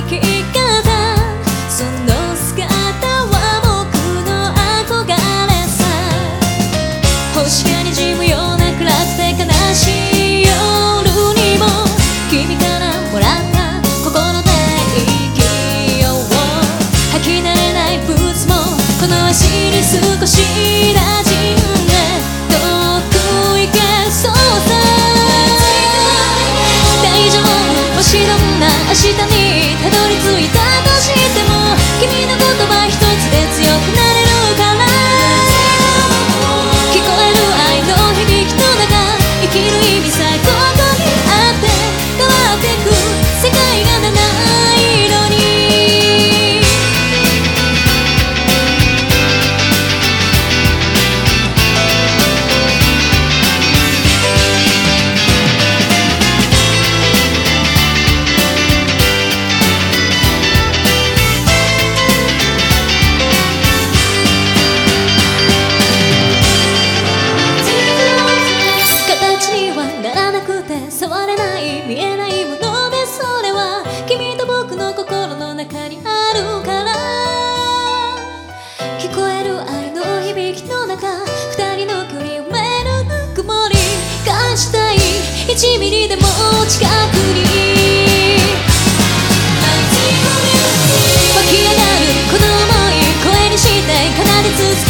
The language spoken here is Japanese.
「その星が滲れさ」たどり着いたとしても君の言葉心の中にあるから。聞こえる愛の響きの中二人の距離を埋めるぬくもり感じたい1ミリでも近くに。湧き上がるこの想い声にして奏で続け